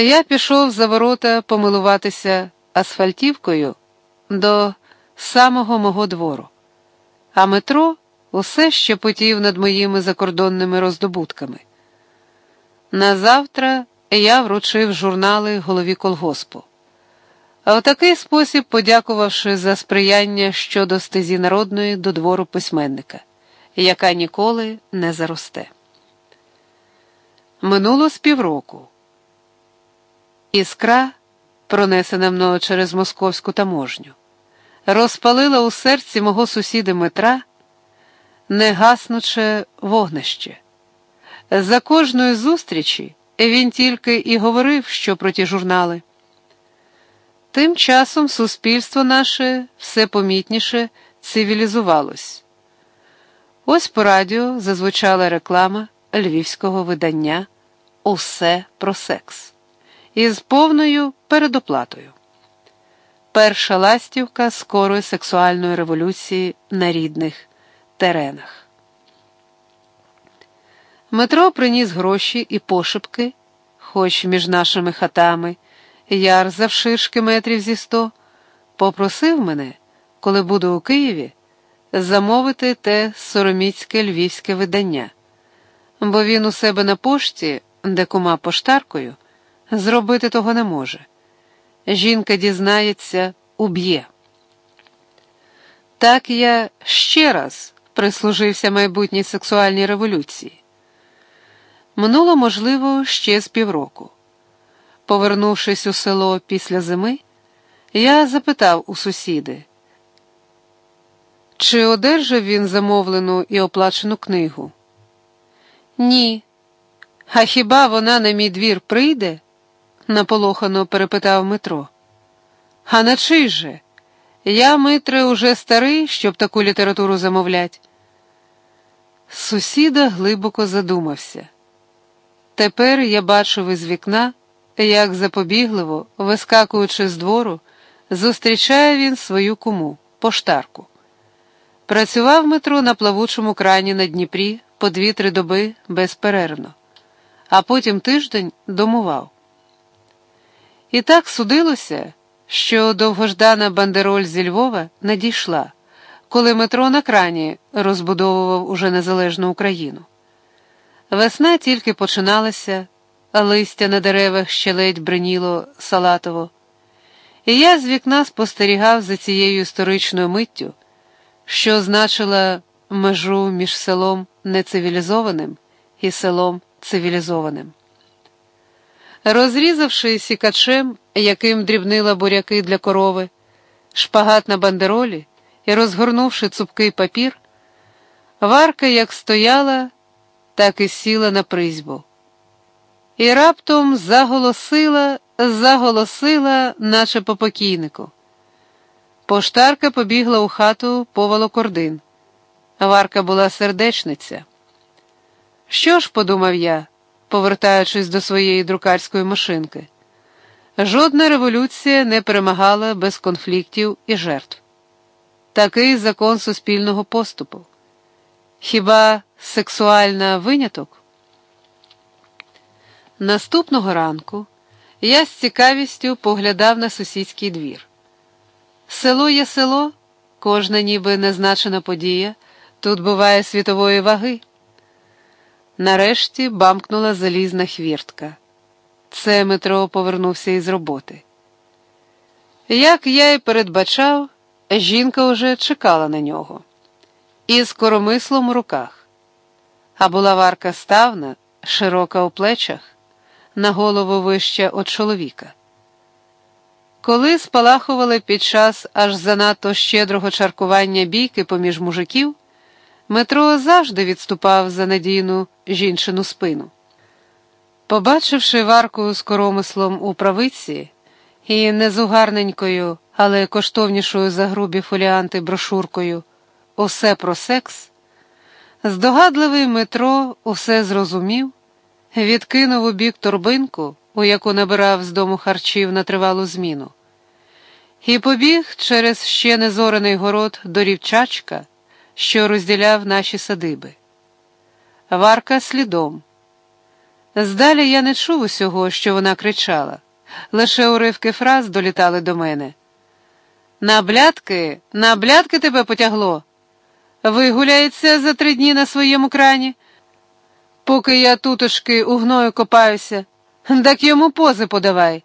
Я пішов за ворота помилуватися асфальтівкою до самого мого двору, а метро усе ще потів над моїми закордонними роздобутками. Назавтра я вручив журнали голові колгоспу. А у такий спосіб, подякувавши за сприяння щодо стезі народної до двору письменника, яка ніколи не заросте. Минуло з півроку. Іскра, пронесена мною через московську таможню, розпалила у серці мого сусіда Метра негаснуче вогнище. За кожної зустрічі він тільки і говорив, що про ті журнали. Тим часом суспільство наше все помітніше цивілізувалось. Ось по радіо зазвучала реклама львівського видання Усе про секс із повною передоплатою. Перша ластівка скорої сексуальної революції на рідних теренах. Метро приніс гроші і пошепки, хоч між нашими хатами, яр завширшки метрів зі сто, попросив мене, коли буду у Києві, замовити те сороміцьке львівське видання, бо він у себе на пошті, де кума поштаркою, зробити того не може. Жінка дізнається, уб'є. Так я ще раз прислужився майбутній сексуальній революції. Минуло, можливо, ще з півроку. Повернувшись у село після зими, я запитав у сусіди, чи одержав він замовлену і оплачену книгу? Ні. А хіба вона на мій двір прийде? Наполохано перепитав Митро. А на чий же? Я, Митре, уже старий, щоб таку літературу замовлять. Сусіда глибоко задумався. Тепер я бачив із вікна, як запобігливо, вискакуючи з двору, зустрічає він свою куму, поштарку. Працював метро на плавучому крані на Дніпрі по дві-три доби безперервно, а потім тиждень домував. І так судилося, що довгождана бандероль зі Львова надійшла, коли метро на крані розбудовував уже незалежну Україну. Весна тільки починалася, а листя на деревах ще ледь бриніло салатово, і я з вікна спостерігав за цією історичною миттю, що значила межу між селом нецивілізованим і селом цивілізованим. Розрізавши сікачем, яким дрібнила буряки для корови, шпагат на бандеролі і розгорнувши цупкий папір, Варка як стояла, так і сіла на призьбу. І раптом заголосила, заголосила, наче по покійнику. Поштарка побігла у хату по волокордин. Варка була сердечниця. Що ж, подумав я, повертаючись до своєї друкарської машинки, жодна революція не перемагала без конфліктів і жертв. Такий закон суспільного поступу. Хіба сексуальна виняток? Наступного ранку я з цікавістю поглядав на сусідський двір. Село є село, кожна ніби незначена подія, тут буває світової ваги. Нарешті бамкнула залізна хвіртка. Це Метро повернувся із роботи. Як я й передбачав, жінка уже чекала на нього із коромислом у руках, а була варка ставна, широка у плечах, на голову вища від чоловіка. Коли спалахували під час аж занадто щедрого чаркування бійки поміж мужиків, Метро завжди відступав за надійну жінчину спину. Побачивши варку з коромислом у правиці і не з угарненькою, але коштовнішою за грубі фоліанти брошуркою Усе про секс, здогадливий метро усе зрозумів, відкинув у бік торбинку, у яку набирав з дому харчів на тривалу зміну, і побіг через ще незорений город до рівчачка, що розділяв наші садиби. Варка слідом. Здалі я не чув усього, що вона кричала, лише уривки фраз долітали до мене. На блядки, на блядки тебе потягло. Вигуляється за три дні на своєму крані, поки я тутошки у гною копаюся, так йому пози подавай.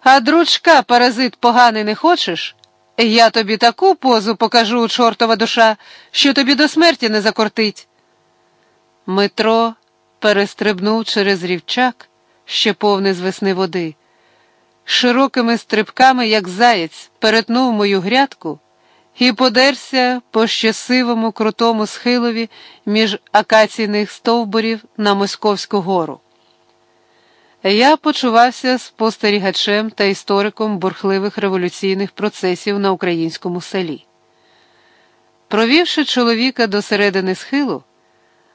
А дручка, паразит поганий не хочеш? Я тобі таку позу покажу, чортова душа, що тобі до смерті не закортить. Метро перестрибнув через рівчак, ще повний з весни води. Широкими стрибками, як заєць, перетнув мою грядку і подерся по щасивому крутому схилові між акаційних стовбурів на Московську гору. Я почувався спостерігачем та істориком бурхливих революційних процесів на українському селі. Провівши чоловіка до середини схилу,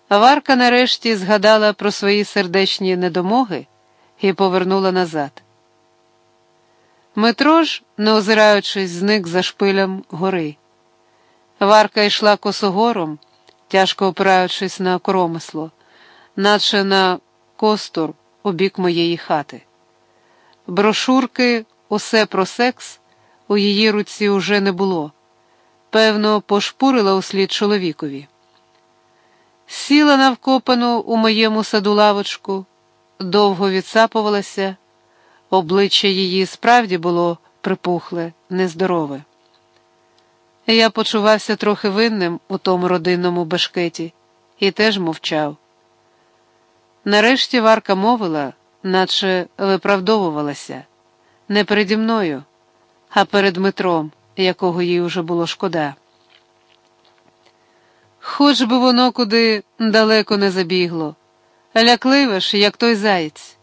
Варка нарешті згадала про свої сердечні недомоги і повернула назад. Метро не озираючись, зник за шпилем гори. Варка йшла косогором, тяжко опираючись на коромисло, наче на костур у бік моєї хати. Брошурки, усе про секс у її руці уже не було. Певно, пошпурила услід чоловікові. Сіла навкопану у моєму саду лавочку, довго відсапувалася, обличчя її справді було припухле, нездорове. Я почувався трохи винним у тому родинному бешкеті і теж мовчав. Нарешті Варка мовила, наче виправдовувалася, не переді мною, а перед Дмитром, якого їй уже було шкода. Хоч би воно куди далеко не забігло, лякливе ж, як той заєць.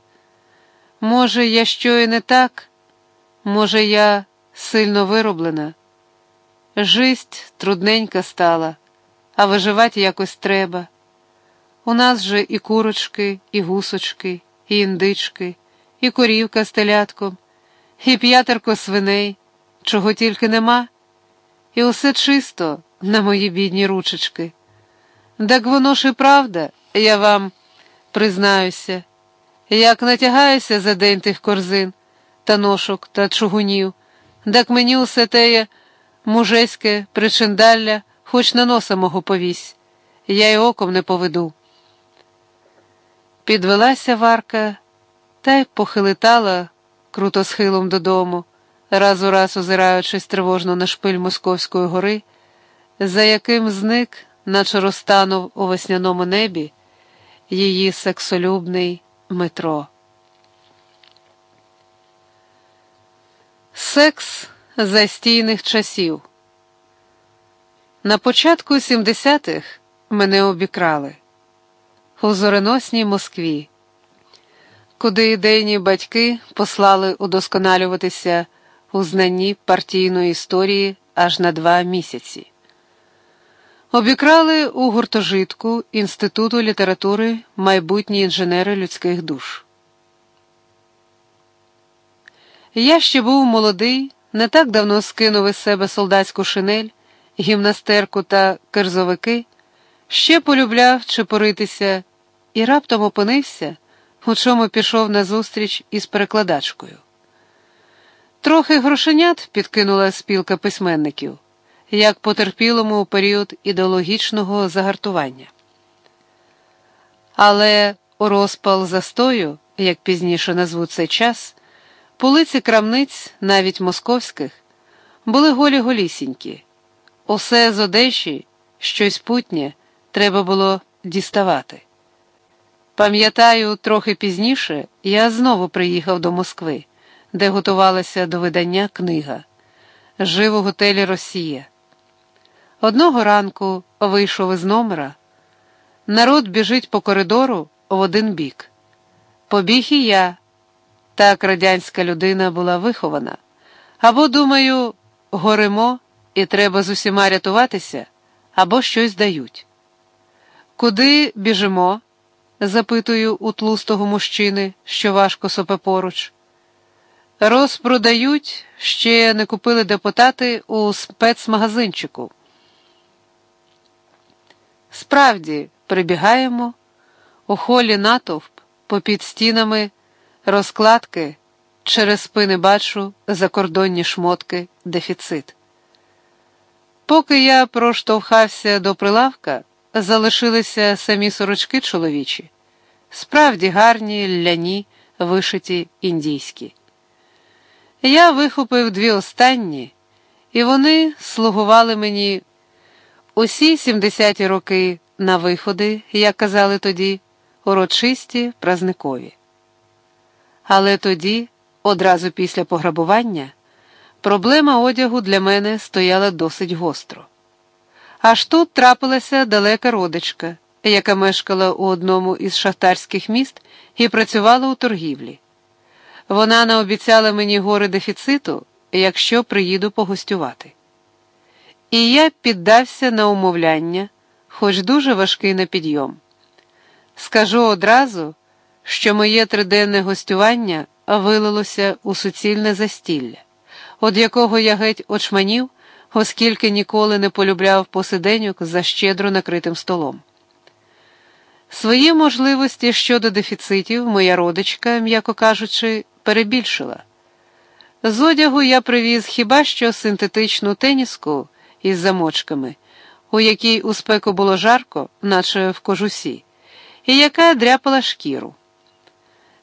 Може, я що і не так, може, я сильно вироблена. Жисть трудненька стала, а виживати якось треба. У нас же і курочки, і гусочки, і індички, і корівка з телятком, і п'ятерко свиней, чого тільки нема, і усе чисто на мої бідні ручечки. Так воно ж і правда, я вам признаюся, як натягаюся за день тих корзин та ношок та чугунів, так мені усе теє мужеське причиндалля хоч на носа мого повісь, я й оком не поведу. Підвелася Варка та й похилитала круто схилом додому, раз у раз озираючись тривожно на шпиль Московської гори, за яким зник, наче розтанув у весняному небі, її сексолюбний метро. Секс застійних часів. На початку 70-х мене обікрали у зореносній Москві, куди ідейні батьки послали удосконалюватися у знанні партійної історії аж на два місяці. Обікрали у гуртожитку Інституту літератури майбутні інженери людських душ. Я ще був молодий, не так давно скинув із себе солдатську шинель, гімнастерку та керзовики, ще полюбляв чепоритися і раптом опинився, у чому пішов назустріч із перекладачкою. Трохи грошенят підкинула спілка письменників, як потерпілому у період ідеологічного загартування. Але розпал застою, як пізніше назвуть цей час, полиці крамниць, навіть московських, були голі голісінькі. Усе з одежі, щось путнє, треба було діставати. Пам'ятаю, трохи пізніше я знову приїхав до Москви, де готувалася до видання книга. Жив у готелі Росія. Одного ранку вийшов із номера. Народ біжить по коридору в один бік. Побіг і я. Так радянська людина була вихована. Або, думаю, горимо і треба з усіма рятуватися, або щось дають. Куди біжимо? Запитую у тлустого мужчини, що важко сопе поруч. Розпродають, ще не купили депутати у спецмагазинчику. Справді, прибігаємо, у холі натовп, попід стінами, розкладки, через спини бачу закордонні шмотки, дефіцит. Поки я проштовхався до прилавка, залишилися самі сорочки чоловічі, справді гарні, ляні, вишиті індійські. Я вихопив дві останні, і вони слугували мені усі 70-ті роки на виходи, як казали тоді, урочисті, празникові. Але тоді, одразу після пограбування, проблема одягу для мене стояла досить гостро. Аж тут трапилася далека родичка, яка мешкала у одному із шахтарських міст і працювала у торгівлі. Вона наобіцяла мені гори дефіциту, якщо приїду погостювати. І я піддався на умовляння, хоч дуже важкий на підйом. Скажу одразу, що моє триденне гостювання вилилося у суцільне застілля, від якого я геть очманів, оскільки ніколи не полюбляв посиденьок за щедро накритим столом. Свої можливості щодо дефіцитів моя родичка, м'яко кажучи, перебільшила. З одягу я привіз хіба що синтетичну теніску із замочками, у якій у спеку було жарко, наче в кожусі, і яка дряпала шкіру.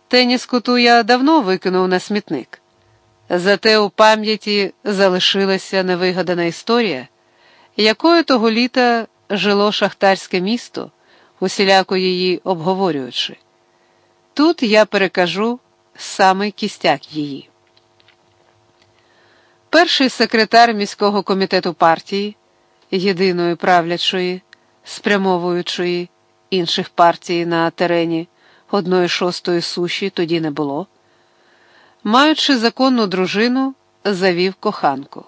Теніску ту я давно викинув на смітник. Зате у пам'яті залишилася невигадана історія, якою того літа жило шахтарське місто, усіляко її обговорюючи. Тут я перекажу саме кістяк її. Перший секретар міського комітету партії, єдиної правлячої, спрямовуючої інших партій на терені одної шостої суші тоді не було, маючи законну дружину, завів коханку.